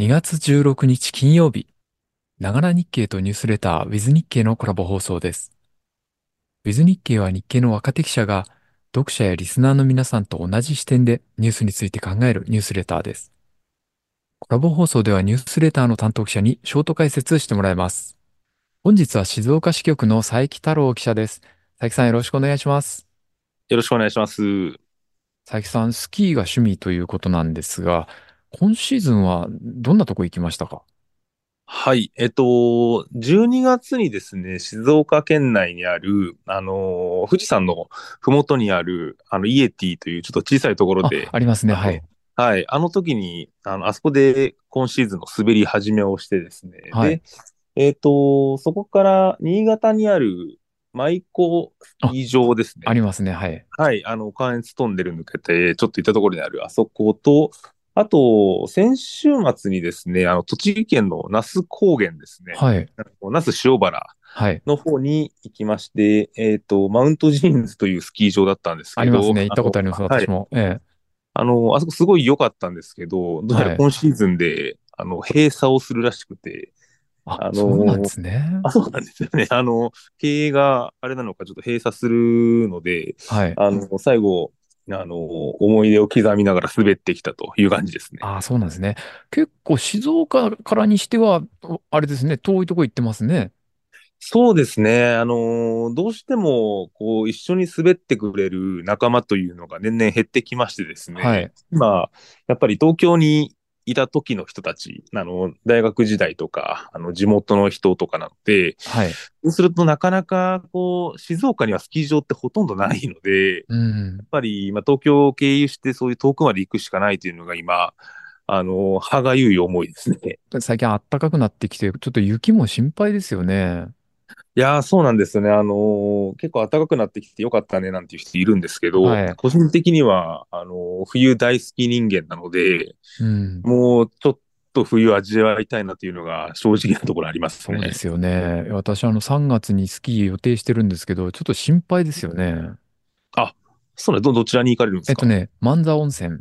2月16日金曜日、ながら日経とニュースレター With 日経のコラボ放送です。With 日経は日経の若手記者が読者やリスナーの皆さんと同じ視点でニュースについて考えるニュースレターです。コラボ放送ではニュースレターの担当記者にショート解説してもらいます。本日は静岡支局の佐伯太郎記者です。佐伯さんよろしくお願いします。よろしくお願いします。佐伯さん、スキーが趣味ということなんですが、今シーズンはどんなとこ行きましたか？はい。えっと、12月にですね、静岡県内にある、あの、富士山のふもとにある、あの、イエティというちょっと小さいところで。ありますね、はい。はい。あの時に、あの、あそこで今シーズンの滑り始めをしてですね。はい。で、えっ、と、そこから新潟にある舞キー場ですね。ありますね、はい。はい。あの、関越トンネル抜けて、ちょっと行ったところにあるあそこと、あと、先週末にですね、あの、栃木県の那須高原ですね。はい。那須塩原の方に行きまして、はい、えっ、ー、と、マウントジーンズというスキー場だったんですけど。ありますね。行ったことあります、私も。はい、ええ。あの、あそこすごい良かったんですけど、どうやら今シーズンで、はい、あの、閉鎖をするらしくて、あ、あのそうなんですね。あ、そうなんですよね。あの、経営があれなのかちょっと閉鎖するので、はい。あの、最後、あの、思い出を刻みながら滑ってきたという感じですね。ああ、そうなんですね。結構静岡からにしては、あれですね、遠いとこ行ってますね。そうですね。あの、どうしても、こう、一緒に滑ってくれる仲間というのが年々減ってきましてですね。はい。今、やっぱり東京にいた時の人たち、あの、大学時代とか、あの、地元の人とかなので、はい。そうするとなかなか、こう、静岡にはスキー場ってほとんどないので、うん、やっぱり、まあ、東京を経由してそういう遠くまで行くしかないというのが今、あの、歯がゆい思いですね。最近暖かくなってきて、ちょっと雪も心配ですよね。いやー、そうなんですよね。あのー結構暖かくなってきてよかったねなんていう人いるんですけど、はい個人的には、あのー冬大好き人間なので、うん。もうちょっと冬味わいたいなというのが正直なところありますそうですよね。私、あの、3月にスキー予定してるんですけど、ちょっと心配ですよね。あ、そうね、ど、どちらに行かれるんですか？えっとね、万座温泉。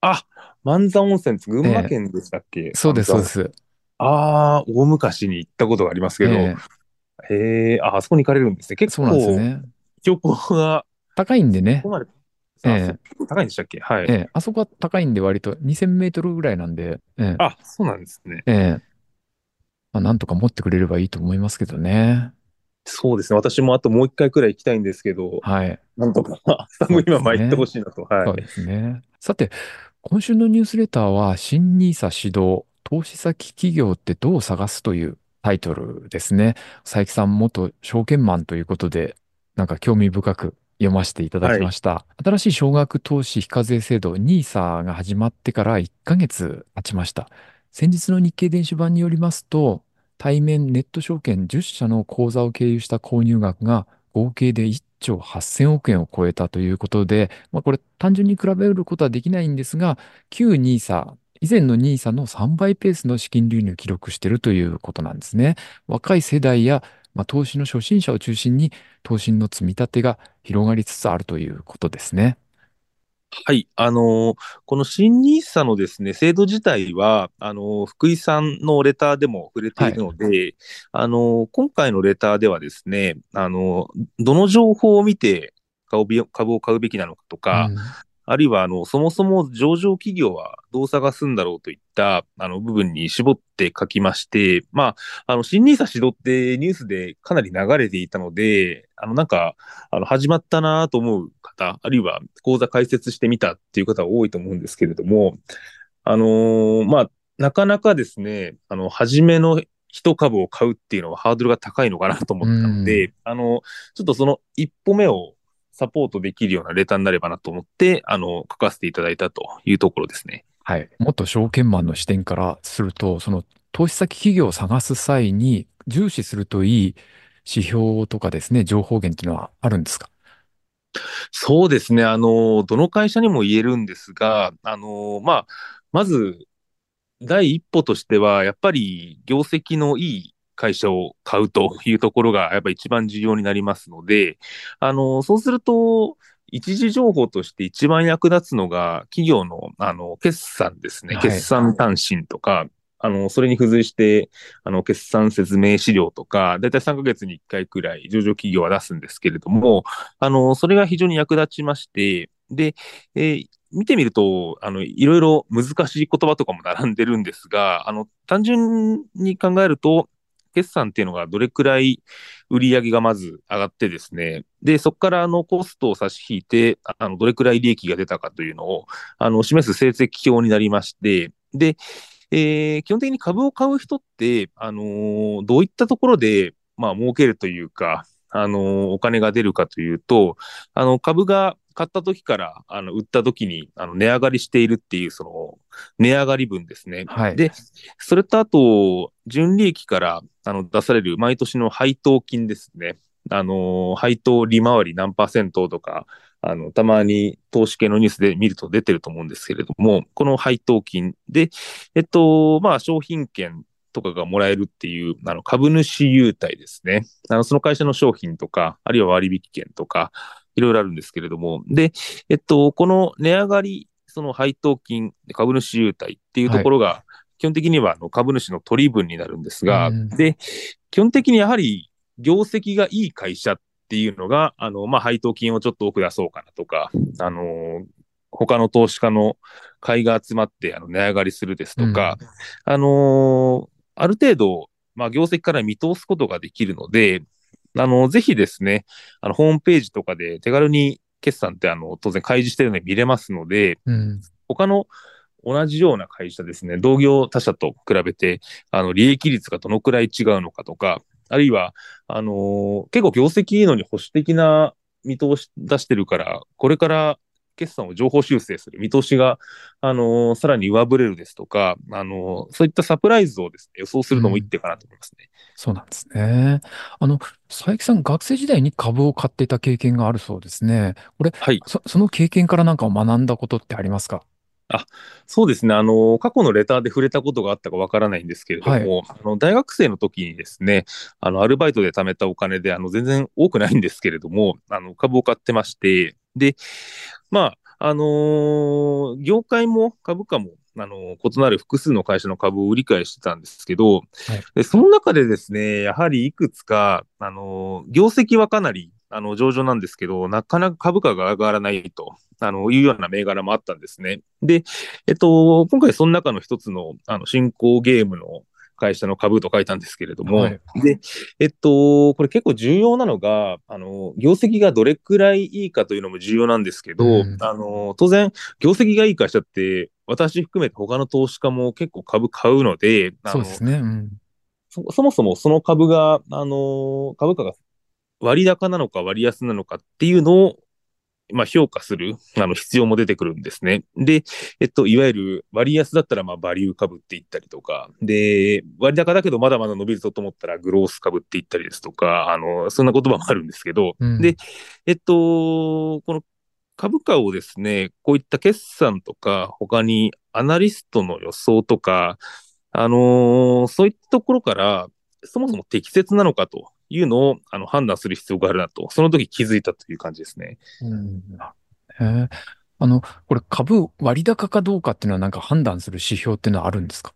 あ、万座温泉って群馬県でしたっけ、そうです、そうです。ああ、大昔に行ったことがありますけど、えへえ、あ、あそこに行かれるんですね。結そうなんですね。標高が、高いんでねここ。まで、ええ高いんでしたっけ？はい。ええ、あそこは高いんで割と2000メートルぐらいなんで、ええ、あ、そうなんですね。ええ、まあ、なんとか持ってくれればいいと思いますけどね。そうですね。私もあともう一回くらい行きたいんですけど、はい。なんとか、寒いまま行ってほしいなと。はい。そうですね。さて、今週のニュースレターは、新 NISA 指導、投資先企業ってどう探すというタイトルですね。佐伯さん元証券マンということで、なんか興味深く読ませていただきました。はい、新しい少額投資非課税制度 NISA が始まってから1ヶ月経ちました。先日の日経電子版によりますと、対面ネット証券10社の口座を経由した購入額が合計で1兆8000億円を超えたということで、まあ、これ単純に比べることはできないんですが、旧 NISA 以前の NISA の3倍ペースの資金流入を記録しているということなんですね。若い世代や、まあ、投資の初心者を中心に投資の積み立てが広がりつつあるということですね。はい。あのー、この新 NISA のですね、制度自体は、あのー、福井さんのレターでも触れているので、はい、あのー、今回のレターではですね、あのどの情報を見て株を買うべきなのかとか、うんあるいは、あの、そもそも上場企業はどう探すんだろうといった、あの、部分に絞って書きまして、まあ、あの、新ニーサ指導ってニュースでかなり流れていたので、あの、なんか、あの、始まったなと思う方、あるいは講座開設してみたっていう方は多いと思うんですけれども、あのー、まあ、なかなかですね、あの、初めの一株を買うっていうのはハードルが高いのかなと思ったので、あの、ちょっとその一歩目をサポートできるようなレターになればなと思って、あの、書かせていただいたというところですね。はい。もっと証券マンの視点からすると、その投資先企業を探す際に重視するといい指標とかですね、情報源っていうのはあるんですか？そうですね。あの、どの会社にも言えるんですが、あの、まあ、まず、第一歩としては、やっぱり業績のいい会社を買うというところがやっぱ一番重要になりますので、あの、そうすると、一時情報として一番役立つのが、企業の、あの、決算ですね。決算単身とか、あの、それに付随して、あの、決算説明資料とか、だいたい3ヶ月に1回くらい上場企業は出すんですけれども、あの、それが非常に役立ちまして、で、えー、見てみると、あの、いろいろ難しい言葉とかも並んでるんですが、あの、単純に考えると、決算っていうのがどれくらい売り上げがまず上がってですね、で、そこからあのコストを差し引いて、あの、どれくらい利益が出たかというのを、あの、示す成績表になりまして、で、えー、基本的に株を買う人って、あのー、どういったところで、まあ、儲けるというか、あのー、お金が出るかというと、あの、株が買った時から、あの、売った時に、あの、値上がりしているっていう、その、値上がり分ですね。はい。で、それとあと、純利益から、あの、出される毎年の配当金ですね。あの、配当利回り何パーセントとか、あの、たまに投資系のニュースで見ると出てると思うんですけれども、この配当金で、えっと、まあ、商品券とかがもらえるっていう、あの、株主優待ですね。あの、その会社の商品とか、あるいは割引券とか、いろいろあるんですけれども、で、えっと、この値上がり、その配当金、株主優待っていうところが、はい、基本的にはあの株主の取り分になるんですが、で、基本的にやはり業績がいい会社っていうのが、あの、まあ、配当金をちょっと多く出そうかなとか、あの、他の投資家の買いが集まって、あの、値上がりするですとか、うん、あの、ある程度、まあ、業績から見通すことができるので、あの、ぜひですね、あの、ホームページとかで手軽に決算ってあの、当然開示してるので見れますので、うん、他の同じような会社ですね、同業他社と比べて、あの、利益率がどのくらい違うのかとか、あるいは、あのー、結構業績いいのに保守的な見通し出してるから、これから決算を情報修正する見通しが、あのー、さらに上振れるですとか、あのー、そういったサプライズをですね、予想するのもいいってかなと思いますね。うん、そうなんですね。あの、佐伯さん、学生時代に株を買っていた経験があるそうですね。これ、はい、そその経験からなんか学んだことってありますか？あ、そうですね。あの、過去のレターで触れたことがあったかわからないんですけれども、はい、あの大学生の時にですね、あの、アルバイトで貯めたお金で、あの、全然多くないんですけれども、あの、株を買ってまして、で、まあ、あのー、業界も株価も、あの、異なる複数の会社の株を売り買いしてたんですけど、はい、でその中でですね、やはりいくつか、あの、業績はかなりあの、上場なんですけど、なかなか株価が上がらないと、あの、いうような銘柄もあったんですね。で、えっと、今回その中の一つの、あの、新興ゲームの会社の株と書いたんですけれども、はい、で、えっと、これ結構重要なのが、あの、業績がどれくらいいいかというのも重要なんですけど、うん、あの、当然、業績がいい会社って、私含めて他の投資家も結構株買うので、そうですね。うん。そそもそもその株が、あの、株価が割高なのか割安なのかっていうのを、まあ、評価する、あの、必要も出てくるんですね。で、えっと、いわゆる割安だったら、まあ、バリュー株って言ったりとか、で、割高だけどまだまだ伸びるぞと思ったら、グロース株って言ったりですとか、あの、そんな言葉もあるんですけど、うん、で、えっと、この株価をですね、こういった決算とか、他にアナリストの予想とか、あのー、そういったところから、そもそも適切なのかというのをあの判断する必要があるなと、その時気づいたという感じですね。うん、へあの、これ株割高かどうかっていうのはなんか判断する指標っていうのはあるんですか？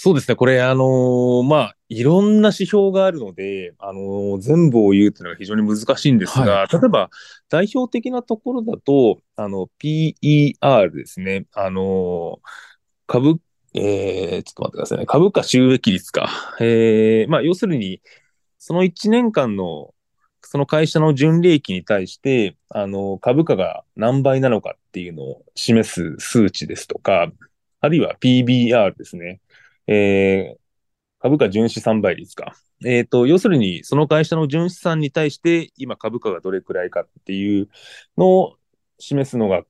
そうですね。これ、あのー、まあ、いろんな指標があるので、あのー、全部を言うっていうのが非常に難しいんですが、はい、例えば、代表的なところだと、あの、PER ですね。あのー、株、えー、ちょっと待ってくださいね。株価収益率か。えー、まあ、要するに、その1年間のその会社の純利益に対して、あの、株価が何倍なのかっていうのを示す数値ですとか、あるいは PBR ですね。えー、株価純資産倍率か。えっ、ー、と、要するに、その会社の純資産に対して、今株価がどれくらいかっていうのを示すのが、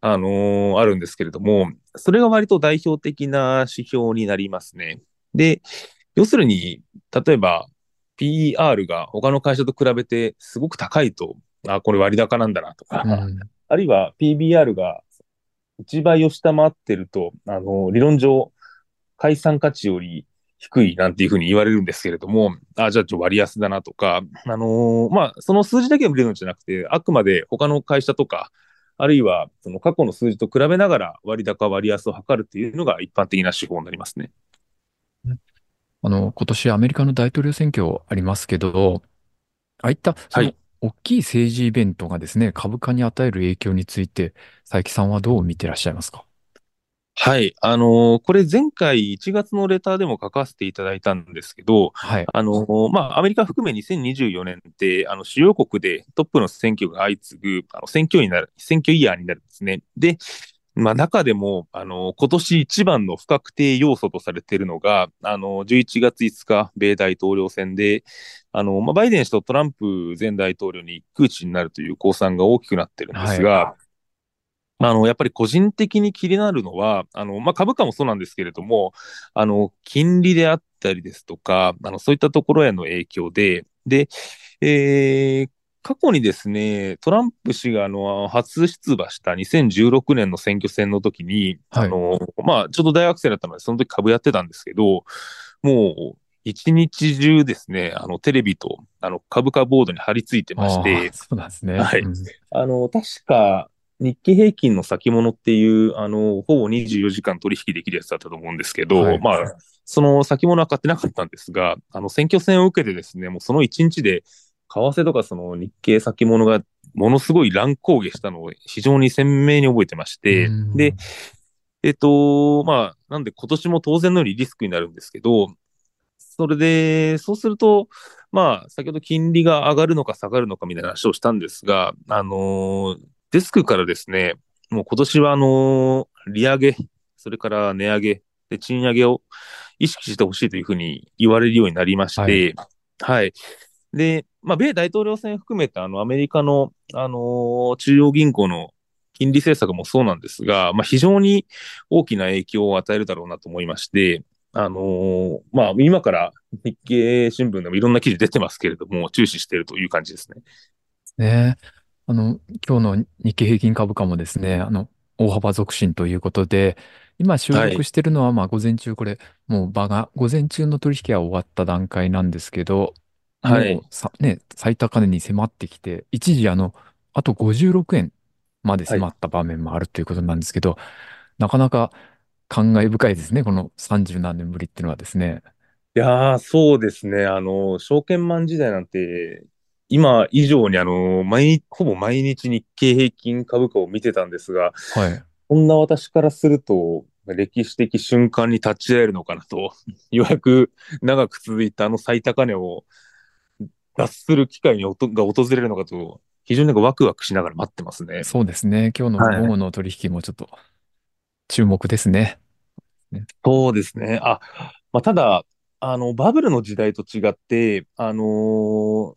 あのー、あるんですけれども、それが割と代表的な指標になりますね。で、要するに、例えば PER が他の会社と比べてすごく高いと、あ、これ割高なんだなとか、うん、あるいは PBR が1倍を下回ってると、あの、理論上、解散価値より低いなんていうふうに言われるんですけれども、あ、じゃあちょ割安だなとか、あのー、まあ、その数字だけを見るのじゃなくて、あくまで他の会社とか、あるいはその過去の数字と比べながら割高割安を測るっていうのが一般的な手法になりますね。あの、今年アメリカの大統領選挙ありますけど、ああいったそのはい。大きい政治イベントがですね、株価に与える影響について、佐伯さんはどう見てらっしゃいますか？はい。あのーこれ前回1月のレターでも書かせていただいたんですけど、はい。あのーまあ、アメリカ含め2024年って、あの、主要国でトップの選挙が相次ぐ、あの、選挙になる、選挙イヤーになるんですね。で、まあ、中でも、あの、今年一番の不確定要素とされているのが、あの、11月5日、米大統領選で、あの、まあ、バイデン氏とトランプ前大統領に一騎打ちになるという公算が大きくなってるんではい。すが、あの、やっぱり個人的に気になるのは、あの、まあ、株価もそうなんですけれども、あの、金利であったりですとか、あの、そういったところへの影響で、で、えー過去にですね、トランプ氏があの、初出馬した2016年の選挙戦の時に、あはい。の、まあ、ちょっと大学生だったので、その時株やってたんですけど、もう、一日中ですね、あの、テレビと、あの、株価ボードに貼り付いてましああ、て、そうなんですね。はい。うん。あの、確か、日経平均の先物っていう、あの、ほぼ24時間取引できるやつだったと思うんですけど、はい。まあ、その先物は買ってなかったんですが、あの、選挙戦を受けてですね、もうその1日で、為替とかその日経先物がものすごい乱高下したのを非常に鮮明に覚えてましうて、で、ん。えっと、まあ、なんで今年も当然のようにリスクになるんですけど、それで、そうすると、まあ、先ほど金利が上がるのか下がるのかみたいな話をしたんですが、あのデスクからですね、もう今年はあの利上げ、それから値上げ、で、賃上げを意識してほしいというふうに言われるようになりましはい。て、はい。で、まあ、米大統領選含めたあのアメリカの、あの中央銀行の金利政策もそうなんですが、まあ、非常に大きな影響を与えるだろうなと思いまして、あのーまあ、今から日経新聞でもいろんな記事出てますけれども、注視しているという感じですね。ね。あの、今日の日経平均株価もですね、あの、大幅続伸ということで、今収はい。録してるのは、まあ、午前中、これ、もう場が、午前中の取引は終わった段階なんですけど、はい。もうさ、ね、最高値に迫ってきて、一時、あの、あと56円まではい。迫った場面もあるということなんですけど、なかなか感慨深いですね、この30何年ぶりっていうのはですね。いやー、そうですね。あの、証券マン時代なんて、今以上にあの、毎日、ほぼ毎日日経平均株価を見てたんですが、はい。そんな私からすると、歴史的瞬間に立ち会えるのかなと、ようやく長く続いたあの最高値を脱する機会におとが訪れるのかと、非常になんかワクワクしながら待ってますね。そうですね。今日の午はい。後の取引もちょっと注目ですね。ねそうですね。あ、まあ、ただ、あの、バブルの時代と違って、あの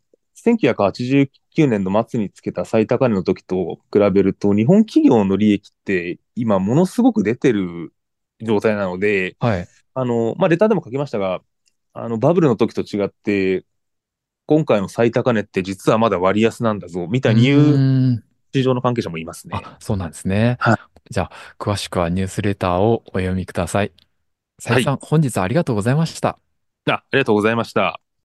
ー1989年の末につけた最高値の時と比べると、日本企業の利益って今ものすごく出てる状態なので、はい。あの、まあ、レターでも書きましたが、あの、バブルの時と違って、今回の最高値って実はまだ割安なんだぞ、みうたいに言う。市場の関係者もいますね。あ、そうなんですね。はい。じゃあ、詳しくはニュースレターをお読みください。佐伯はい。さん、本日はありがとうございました。あ、ありがとうございました。